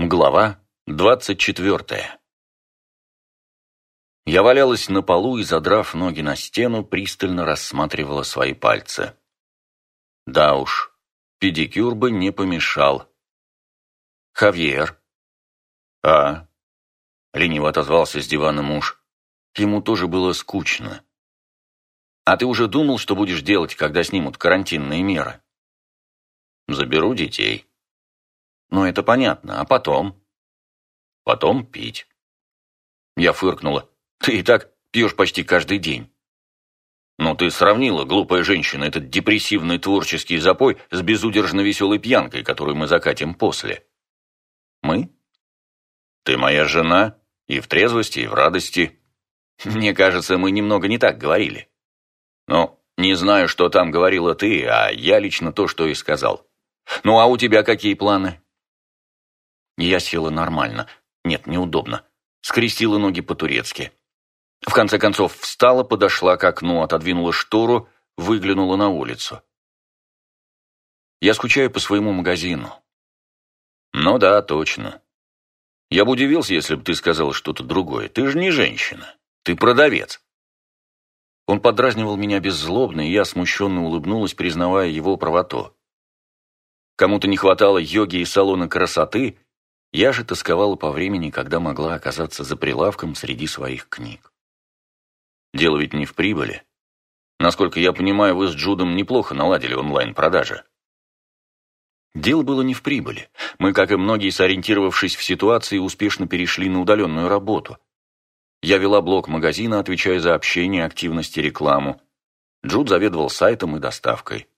Глава двадцать четвертая Я валялась на полу и, задрав ноги на стену, пристально рассматривала свои пальцы. Да уж, педикюр бы не помешал. «Хавьер?» «А?» — лениво отозвался с дивана муж. Ему тоже было скучно. «А ты уже думал, что будешь делать, когда снимут карантинные меры?» «Заберу детей». Ну, это понятно. А потом? Потом пить. Я фыркнула. Ты и так пьешь почти каждый день. Но ты сравнила, глупая женщина, этот депрессивный творческий запой с безудержно веселой пьянкой, которую мы закатим после. Мы? Ты моя жена, и в трезвости, и в радости. Мне кажется, мы немного не так говорили. Но не знаю, что там говорила ты, а я лично то, что и сказал. Ну а у тебя какие планы? Я села нормально. Нет, неудобно. Скрестила ноги по-турецки. В конце концов встала, подошла к окну, отодвинула штору, выглянула на улицу. Я скучаю по своему магазину. Ну да, точно. Я бы удивился, если бы ты сказал что-то другое. Ты же не женщина. Ты продавец. Он подразнивал меня беззлобно, и я смущенно улыбнулась, признавая его правоту. Кому-то не хватало йоги и салона красоты, я же тосковала по времени, когда могла оказаться за прилавком среди своих книг. Дело ведь не в прибыли. Насколько я понимаю, вы с Джудом неплохо наладили онлайн-продажи. Дело было не в прибыли. Мы, как и многие, сориентировавшись в ситуации, успешно перешли на удаленную работу. Я вела блог магазина, отвечая за общение, активность и рекламу. Джуд заведовал сайтом и доставкой.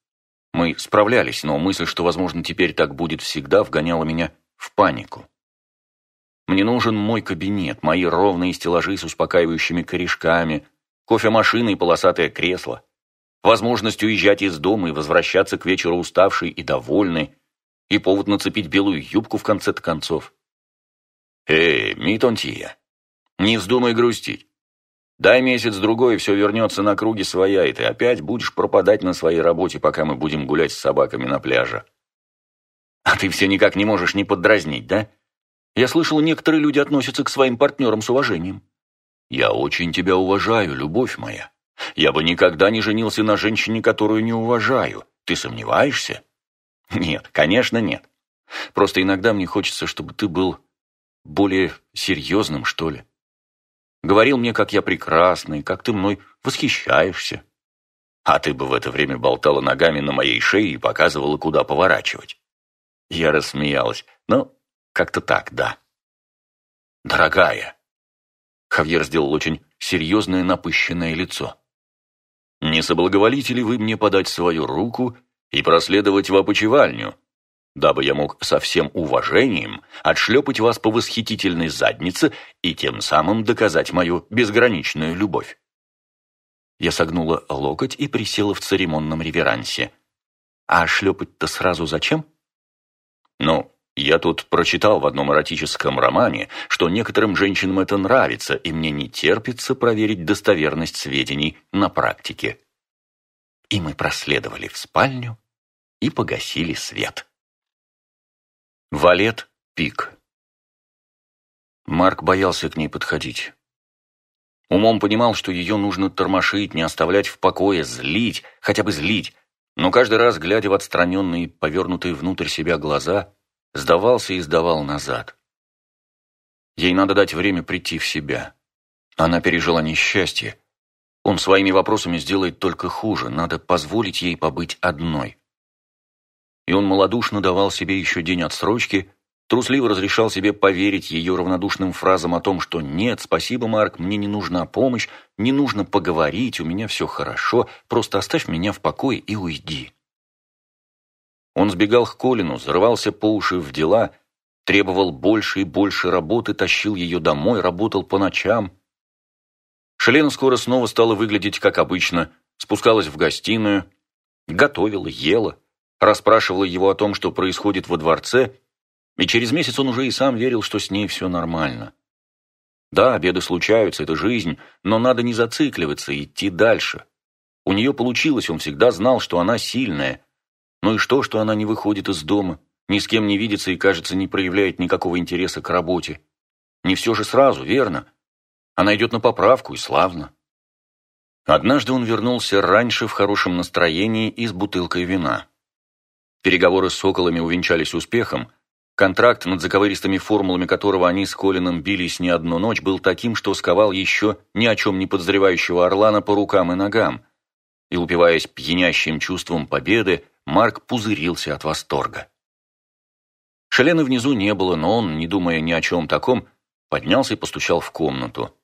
Мы справлялись, но мысль, что, возможно, теперь так будет всегда, вгоняла меня в панику. Мне нужен мой кабинет, мои ровные стеллажи с успокаивающими корешками, кофемашина и полосатое кресло, возможность уезжать из дома и возвращаться к вечеру уставший и довольный, и повод нацепить белую юбку в конце-то концов. Эй, Митонтия, не вздумай грустить. Дай месяц-другой, и все вернется на круги своя, и ты опять будешь пропадать на своей работе, пока мы будем гулять с собаками на пляже. А ты все никак не можешь не поддразнить, да? Я слышал, некоторые люди относятся к своим партнерам с уважением. Я очень тебя уважаю, любовь моя. Я бы никогда не женился на женщине, которую не уважаю. Ты сомневаешься? Нет, конечно, нет. Просто иногда мне хочется, чтобы ты был более серьезным, что ли. Говорил мне, как я прекрасный, как ты мной восхищаешься. А ты бы в это время болтала ногами на моей шее и показывала, куда поворачивать. Я рассмеялась. Ну, как-то так, да. Дорогая. Хавьер сделал очень серьезное напыщенное лицо. Не соблаговолите ли вы мне подать свою руку и проследовать в опочивальню, дабы я мог со всем уважением отшлепать вас по восхитительной заднице и тем самым доказать мою безграничную любовь. Я согнула локоть и присела в церемонном реверансе. А шлепать-то сразу зачем? Ну, я тут прочитал в одном эротическом романе, что некоторым женщинам это нравится, и мне не терпится проверить достоверность сведений на практике. И мы проследовали в спальню и погасили свет. Валет Пик Марк боялся к ней подходить. Умом понимал, что ее нужно тормошить, не оставлять в покое, злить, хотя бы злить, но каждый раз, глядя в отстраненные, повернутые внутрь себя глаза, сдавался и сдавал назад. Ей надо дать время прийти в себя. Она пережила несчастье. Он своими вопросами сделает только хуже, надо позволить ей побыть одной. И он малодушно давал себе еще день отсрочки, трусливо разрешал себе поверить ее равнодушным фразам о том, что «нет, спасибо, Марк, мне не нужна помощь, не нужно поговорить, у меня все хорошо, просто оставь меня в покое и уйди». Он сбегал к Колину, зарывался по уши в дела, требовал больше и больше работы, тащил ее домой, работал по ночам. Шелена скоро снова стала выглядеть как обычно, спускалась в гостиную, готовила, ела, расспрашивала его о том, что происходит во дворце, и через месяц он уже и сам верил, что с ней все нормально. Да, обеды случаются, это жизнь, но надо не зацикливаться, идти дальше. У нее получилось, он всегда знал, что она сильная, ну и что, что она не выходит из дома, ни с кем не видится и, кажется, не проявляет никакого интереса к работе. Не все же сразу, верно? Она идет на поправку, и славно. Однажды он вернулся раньше в хорошем настроении и с бутылкой вина. Переговоры с «Соколами» увенчались успехом. Контракт, над заковыристыми формулами которого они с Колином бились не одну ночь, был таким, что сковал еще ни о чем не подозревающего Орлана по рукам и ногам. И, упиваясь пьянящим чувством победы, Марк пузырился от восторга. Шелена внизу не было, но он, не думая ни о чем таком, поднялся и постучал в комнату.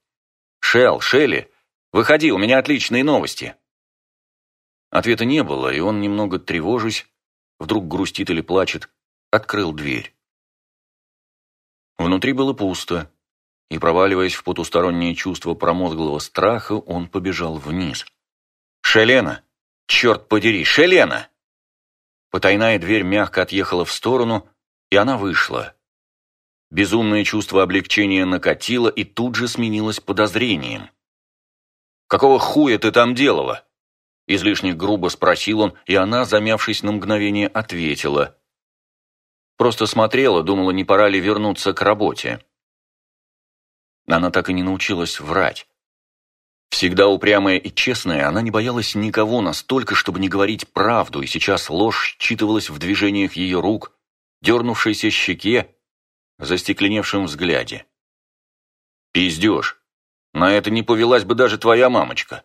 «Шел, Шелли, выходи, у меня отличные новости!» Ответа не было, и он, немного тревожась, вдруг грустит или плачет, открыл дверь. Внутри было пусто, и, проваливаясь в потустороннее чувство промозглого страха, он побежал вниз. «Шелена! Черт подери, Шелена!» Потайная дверь мягко отъехала в сторону, и она вышла. Безумное чувство облегчения накатило и тут же сменилось подозрением. «Какого хуя ты там делала?» Излишне грубо спросил он, и она, замявшись на мгновение, ответила. Просто смотрела, думала, не пора ли вернуться к работе. Она так и не научилась врать. Всегда упрямая и честная, она не боялась никого настолько, чтобы не говорить правду, и сейчас ложь считывалась в движениях ее рук, дернувшейся щеке, застекленевшем взгляде. «Пиздеж! На это не повелась бы даже твоя мамочка!»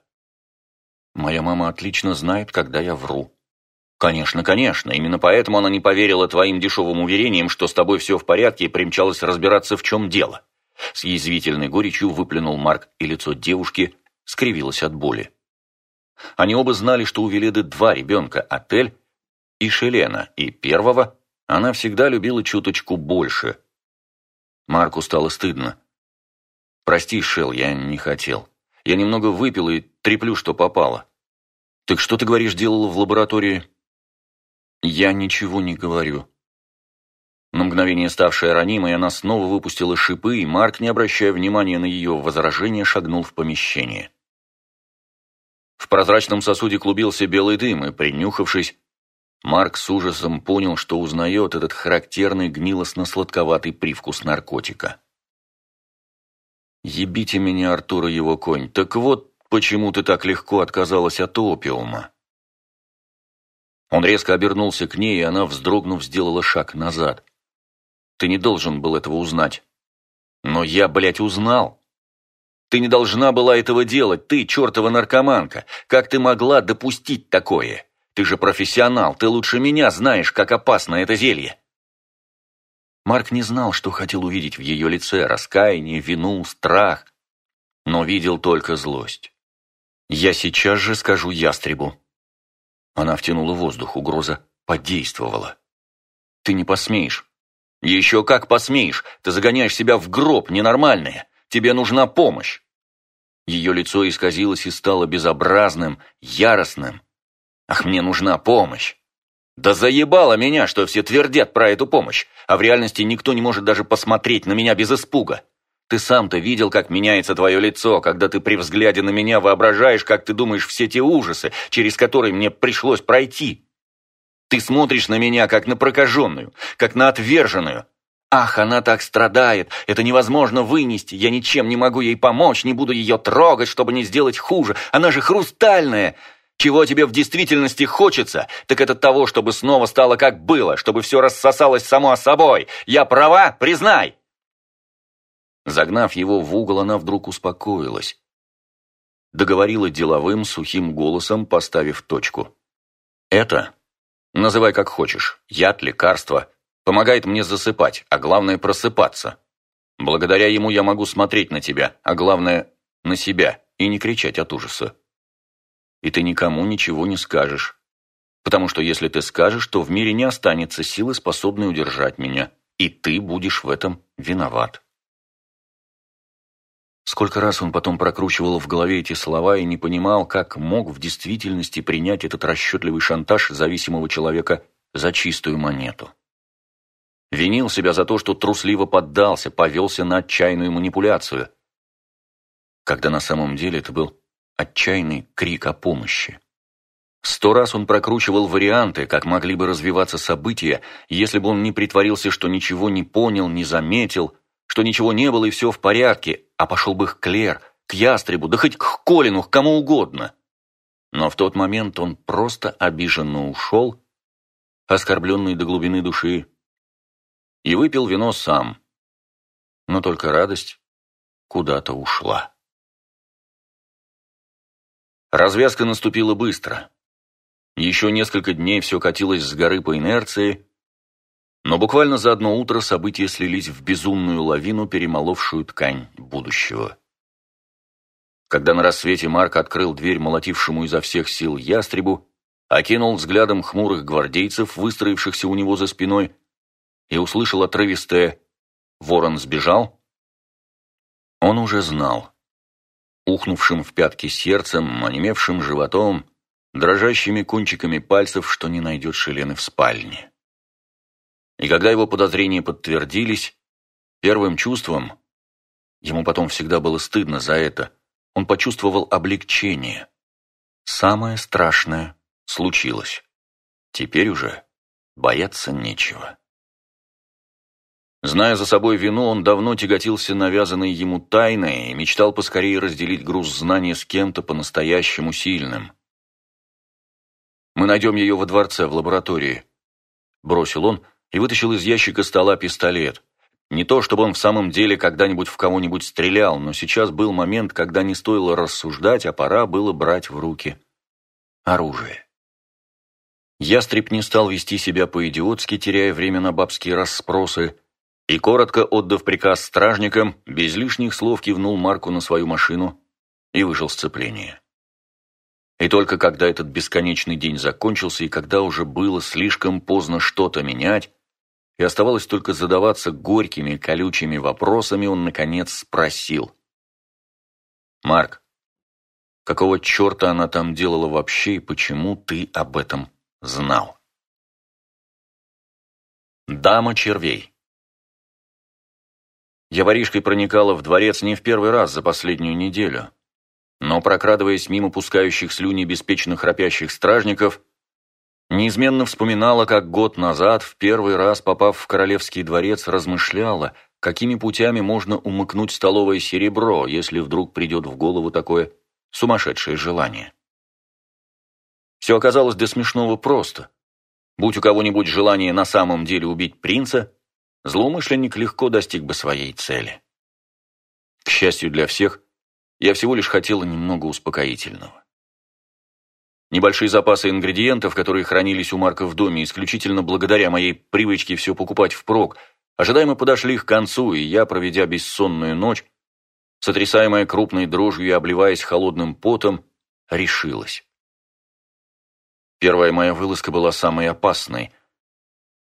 «Моя мама отлично знает, когда я вру», «Конечно, конечно. Именно поэтому она не поверила твоим дешевым уверениям, что с тобой все в порядке, и примчалась разбираться, в чем дело». С язвительной горечью выплюнул Марк, и лицо девушки скривилось от боли. Они оба знали, что у Веледы два ребенка – Отель и Шелена, и первого она всегда любила чуточку больше. Марку стало стыдно. «Прости, Шел, я не хотел. Я немного выпил и треплю, что попало». «Так что ты, говоришь, делала в лаборатории?» «Я ничего не говорю». На мгновение ставшая ранимой, она снова выпустила шипы, и Марк, не обращая внимания на ее возражение, шагнул в помещение. В прозрачном сосуде клубился белый дым, и, принюхавшись, Марк с ужасом понял, что узнает этот характерный гнилостно-сладковатый привкус наркотика. «Ебите меня, Артура, его конь. Так вот, почему ты так легко отказалась от опиума?» Он резко обернулся к ней, и она, вздрогнув, сделала шаг назад. «Ты не должен был этого узнать». «Но я, блядь, узнал!» «Ты не должна была этого делать, ты, чертова наркоманка! Как ты могла допустить такое? Ты же профессионал, ты лучше меня знаешь, как опасно это зелье!» Марк не знал, что хотел увидеть в ее лице раскаяние, вину, страх, но видел только злость. «Я сейчас же скажу ястребу», она втянула воздух, угроза подействовала. «Ты не посмеешь». «Еще как посмеешь! Ты загоняешь себя в гроб, ненормальное! Тебе нужна помощь!» Ее лицо исказилось и стало безобразным, яростным. «Ах, мне нужна помощь!» «Да заебало меня, что все твердят про эту помощь, а в реальности никто не может даже посмотреть на меня без испуга. Ты сам-то видел, как меняется твое лицо, когда ты при взгляде на меня воображаешь, как ты думаешь все те ужасы, через которые мне пришлось пройти. Ты смотришь на меня, как на прокаженную, как на отверженную. Ах, она так страдает, это невозможно вынести, я ничем не могу ей помочь, не буду ее трогать, чтобы не сделать хуже, она же хрустальная. Чего тебе в действительности хочется, так это того, чтобы снова стало как было, чтобы все рассосалось само собой. Я права, признай. Загнав его в угол, она вдруг успокоилась. Договорила деловым, сухим голосом, поставив точку. «Это, называй как хочешь, яд, лекарство, помогает мне засыпать, а главное просыпаться. Благодаря ему я могу смотреть на тебя, а главное на себя, и не кричать от ужаса. И ты никому ничего не скажешь. Потому что если ты скажешь, то в мире не останется силы, способной удержать меня, и ты будешь в этом виноват. Сколько раз он потом прокручивал в голове эти слова и не понимал, как мог в действительности принять этот расчетливый шантаж зависимого человека за чистую монету. Винил себя за то, что трусливо поддался, повелся на отчаянную манипуляцию, когда на самом деле это был отчаянный крик о помощи. Сто раз он прокручивал варианты, как могли бы развиваться события, если бы он не притворился, что ничего не понял, не заметил, что ничего не было и все в порядке, а пошел бы к Клер, к Ястребу, да хоть к Колину, к кому угодно. Но в тот момент он просто обиженно ушел, оскорбленный до глубины души, и выпил вино сам. Но только радость куда-то ушла. Развязка наступила быстро. Еще несколько дней все катилось с горы по инерции, но буквально за одно утро события слились в безумную лавину, перемоловшую ткань будущего. Когда на рассвете Марк открыл дверь молотившему изо всех сил ястребу, окинул взглядом хмурых гвардейцев, выстроившихся у него за спиной, и услышал отрывистое «Ворон сбежал», он уже знал. Ухнувшим в пятки сердцем, онемевшим животом, дрожащими кончиками пальцев, что не найдет Шелены в спальне. И когда его подозрения подтвердились, первым чувством, ему потом всегда было стыдно за это, он почувствовал облегчение. Самое страшное случилось. Теперь уже бояться нечего. Зная за собой вину, он давно тяготился навязанной ему тайной и мечтал поскорее разделить груз знания с кем-то по-настоящему сильным. Мы найдем ее во дворце, в лаборатории», – бросил он и вытащил из ящика стола пистолет. Не то, чтобы он в самом деле когда-нибудь в кого-нибудь стрелял, но сейчас был момент, когда не стоило рассуждать, а пора было брать в руки оружие. Ястреб не стал вести себя по-идиотски, теряя время на бабские расспросы, и, коротко отдав приказ стражникам, без лишних слов кивнул Марку на свою машину и вышел с цепления. И только когда этот бесконечный день закончился, и когда уже было слишком поздно что-то менять, и оставалось только задаваться горькими, колючими вопросами, он, наконец, спросил. «Марк, какого черта она там делала вообще, и почему ты об этом знал?» Дама червей Я воришкой проникала в дворец не в первый раз за последнюю неделю но, прокрадываясь мимо пускающих слюни беспечно храпящих стражников, неизменно вспоминала, как год назад, в первый раз попав в королевский дворец, размышляла, какими путями можно умыкнуть столовое серебро, если вдруг придет в голову такое сумасшедшее желание. Все оказалось до смешного просто. Будь у кого-нибудь желание на самом деле убить принца, злоумышленник легко достиг бы своей цели. К счастью для всех, я всего лишь хотела немного успокоительного. Небольшие запасы ингредиентов, которые хранились у Марка в доме, исключительно благодаря моей привычке все покупать впрок, ожидаемо подошли к концу, и я, проведя бессонную ночь, сотрясаемая крупной дрожью и обливаясь холодным потом, решилась. Первая моя вылазка была самой опасной.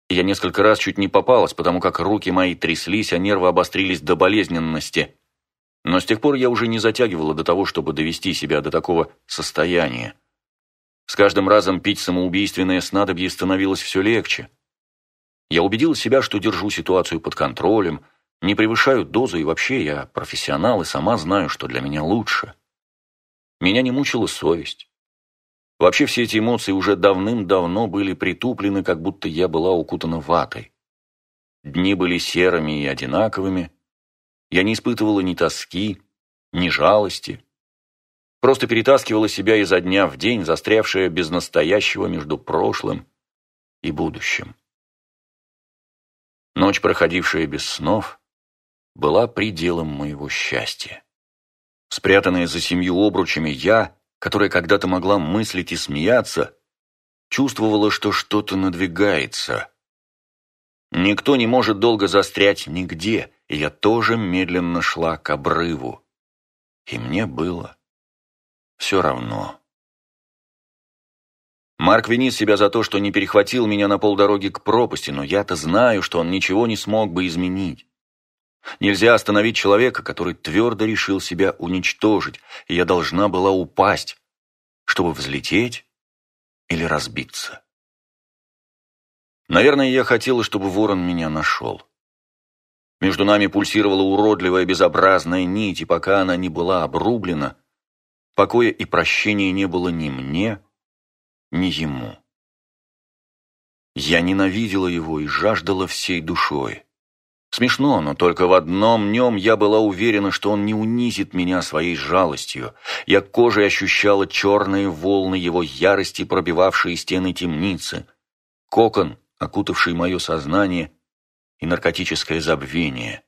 Я несколько раз чуть не попалась, потому как руки мои тряслись, а нервы обострились до болезненности. Но с тех пор я уже не затягивала до того, чтобы довести себя до такого состояния. С каждым разом пить самоубийственное снадобье становилось все легче. Я убедил себя, что держу ситуацию под контролем, не превышаю дозу, и вообще я профессионал и сама знаю, что для меня лучше. Меня не мучила совесть. Вообще все эти эмоции уже давным-давно были притуплены, как будто я была укутана ватой. Дни были серыми и одинаковыми, я не испытывала ни тоски, ни жалости. Просто перетаскивала себя изо дня в день, застрявшая без настоящего между прошлым и будущим. Ночь, проходившая без снов, была пределом моего счастья. Спрятанная за семью обручами я, которая когда-то могла мыслить и смеяться, чувствовала, что что-то надвигается. Никто не может долго застрять нигде, и я тоже медленно шла к обрыву. И мне было все равно. Марк винит себя за то, что не перехватил меня на полдороги к пропасти, но я-то знаю, что он ничего не смог бы изменить. Нельзя остановить человека, который твердо решил себя уничтожить, и я должна была упасть, чтобы взлететь или разбиться. Наверное, я хотела, чтобы ворон меня нашел. Между нами пульсировала уродливая безобразная нить, и пока она не была обрублена, покоя и прощения не было ни мне, ни ему. Я ненавидела его и жаждала всей душой. Смешно, но только в одном нем я была уверена, что он не унизит меня своей жалостью. Я кожей ощущала черные волны его ярости, пробивавшие стены темницы. Кокон, окутавший мое сознание, и наркотическое забвение.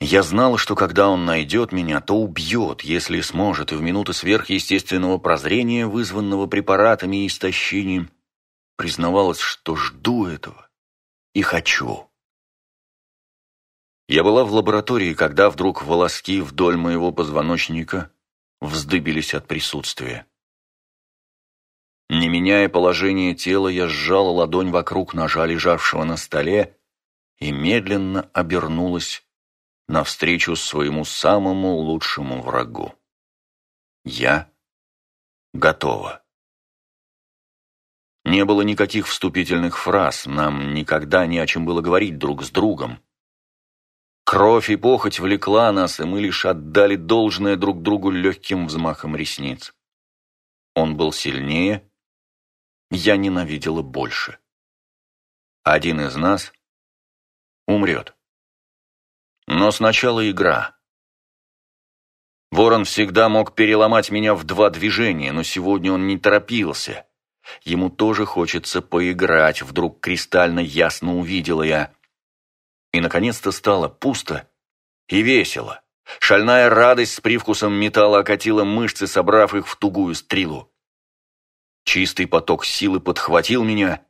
Я знала, что когда он найдет меня, то убьет, если сможет, и в минуты сверхъестественного прозрения, вызванного препаратами и истощением, признавалась, что жду этого и хочу. Я была в лаборатории, когда вдруг волоски вдоль моего позвоночника вздыбились от присутствия. Не меняя положение тела, я сжала ладонь вокруг ножа, лежавшего на столе, и медленно обернулась навстречу своему самому лучшему врагу. Я готова. Не было никаких вступительных фраз, нам никогда не о чем было говорить друг с другом. Кровь и похоть влекла нас, и мы лишь отдали должное друг другу легким взмахом ресниц. Он был сильнее, я ненавидела больше. Один из нас умрет. Но сначала игра. Ворон всегда мог переломать меня в два движения, но сегодня он не торопился. Ему тоже хочется поиграть, вдруг кристально ясно увидела я. И, наконец-то, стало пусто и весело. Шальная радость с привкусом металла окатила мышцы, собрав их в тугую стрелу. Чистый поток силы подхватил меня,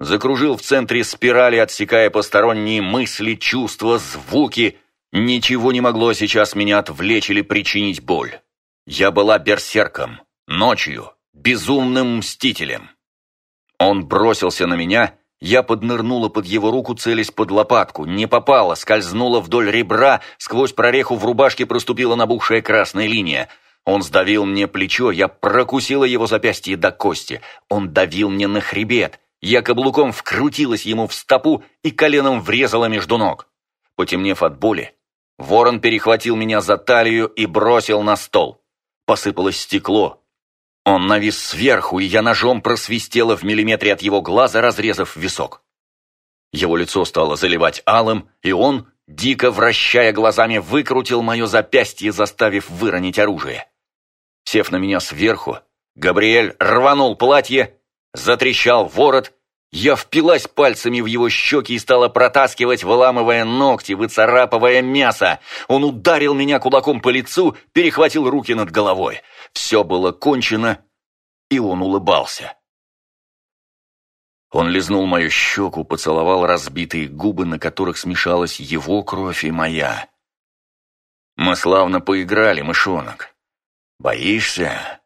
закружил в центре спирали, отсекая посторонние мысли, чувства, звуки. Ничего не могло сейчас меня отвлечь или причинить боль. Я была берсерком, ночью, безумным мстителем. Он бросился на меня, я поднырнула под его руку, целясь под лопатку. Не попала, скользнула вдоль ребра, сквозь прореху в рубашке проступила набухшая красная линия. Он сдавил мне плечо, я прокусила его запястье до кости. Он давил мне на хребет. Я каблуком вкрутилась ему в стопу и коленом врезала между ног. Потемнев от боли, ворон перехватил меня за талию и бросил на стол. Посыпалось стекло, он навис сверху, и я ножом просвистела в миллиметре от его глаза, разрезав висок. Его лицо стало заливать алым, и он, дико вращая глазами, выкрутил мое запястье, заставив выронить оружие. Сев на меня сверху, Габриэль рванул платье, затрещал ворот, я впилась пальцами в его щеки и стала протаскивать, выламывая ногти, выцарапывая мясо. Он ударил меня кулаком по лицу, перехватил руки над головой. Все было кончено, и он улыбался. Он лизнул мою щеку, поцеловал разбитые губы, на которых смешалась его кровь и моя. Мы славно поиграли, мышонок. Боишься?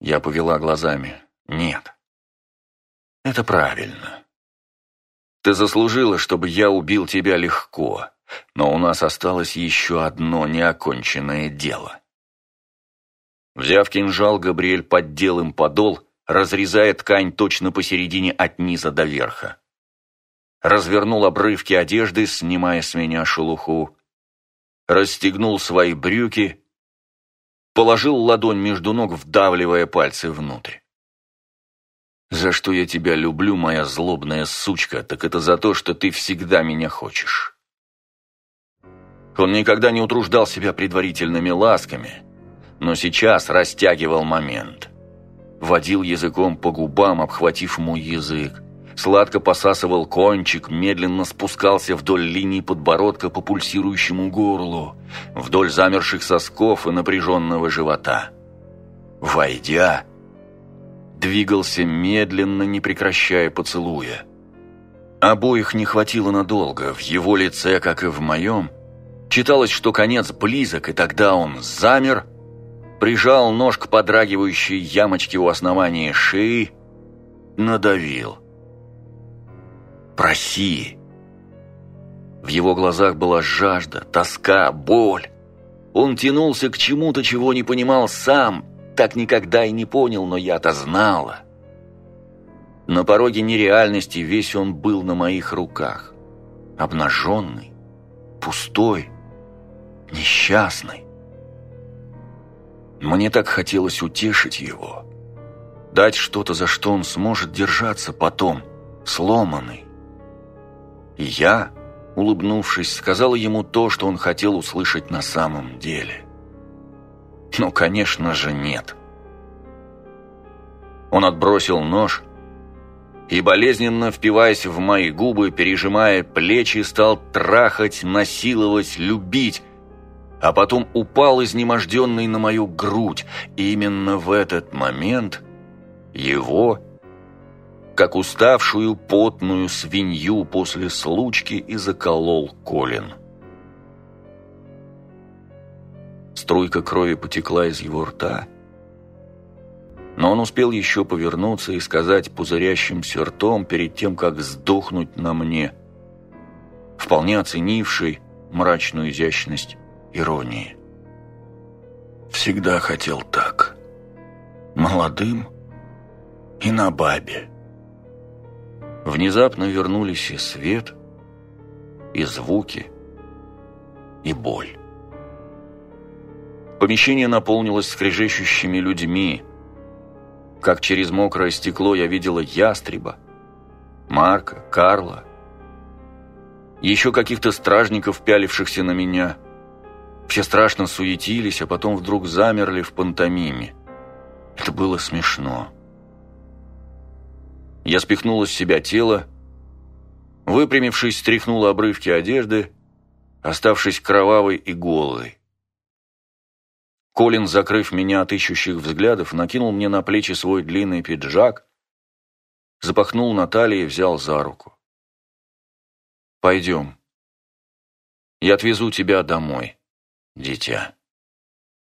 Я повела глазами. Нет. Это правильно. Ты заслужила, чтобы я убил тебя легко, но у нас осталось еще одно неоконченное дело. Взяв кинжал, Габриэль поддел им подол, разрезая ткань точно посередине от низа до верха. Развернул обрывки одежды, снимая с меня шелуху. Расстегнул свои брюки, положил ладонь между ног, вдавливая пальцы внутрь. «За что я тебя люблю, моя злобная сучка, так это за то, что ты всегда меня хочешь». Он никогда не утруждал себя предварительными ласками, но сейчас растягивал момент. Водил языком по губам, обхватив мой язык. Сладко посасывал кончик, медленно спускался вдоль линии подбородка по пульсирующему горлу, вдоль замерших сосков и напряженного живота. Войдя, двигался медленно, не прекращая поцелуя. Обоих не хватило надолго, в его лице, как и в моем, читалось, что конец близок, и тогда он замер, прижал нож к подрагивающей ямочке у основания шеи, надавил. «Проси!» В его глазах была жажда, тоска, боль. Он тянулся к чему-то, чего не понимал сам, так никогда и не понял, но я-то знала. На пороге нереальности весь он был на моих руках. Обнаженный, пустой, несчастный. Мне так хотелось утешить его. Дать что-то, за что он сможет держаться потом, сломанный. И я, улыбнувшись, сказала ему то, что он хотел услышать на самом деле. Ну, конечно же, нет. Он отбросил нож и, болезненно впиваясь в мои губы, пережимая плечи, стал трахать, насиловать, любить, а потом упал изнеможденный на мою грудь. И именно в этот момент его, как уставшую потную свинью после случки, и заколол Колин. Струйка крови потекла из его рта, но он успел еще повернуться и сказать пузырящимся ртом перед тем, как сдохнуть на мне, вполне оценивший мрачную изящность иронии. «Всегда хотел так. Молодым и на бабе». Внезапно вернулись и свет, и звуки, и боль. Помещение наполнилось скрежещущими людьми, как через мокрое стекло я видела ястреба, Марка, Карла, еще каких-то стражников, пялившихся на меня. Все страшно суетились, а потом вдруг замерли в пантомиме. Это было смешно. Я спихнула с себя тело, выпрямившись, стряхнула обрывки одежды, оставшись кровавой и голой. Колин, закрыв меня от ищущих взглядов, накинул мне на плечи свой длинный пиджак, запахнул на талии и взял за руку. «Пойдем. Я отвезу тебя домой, дитя».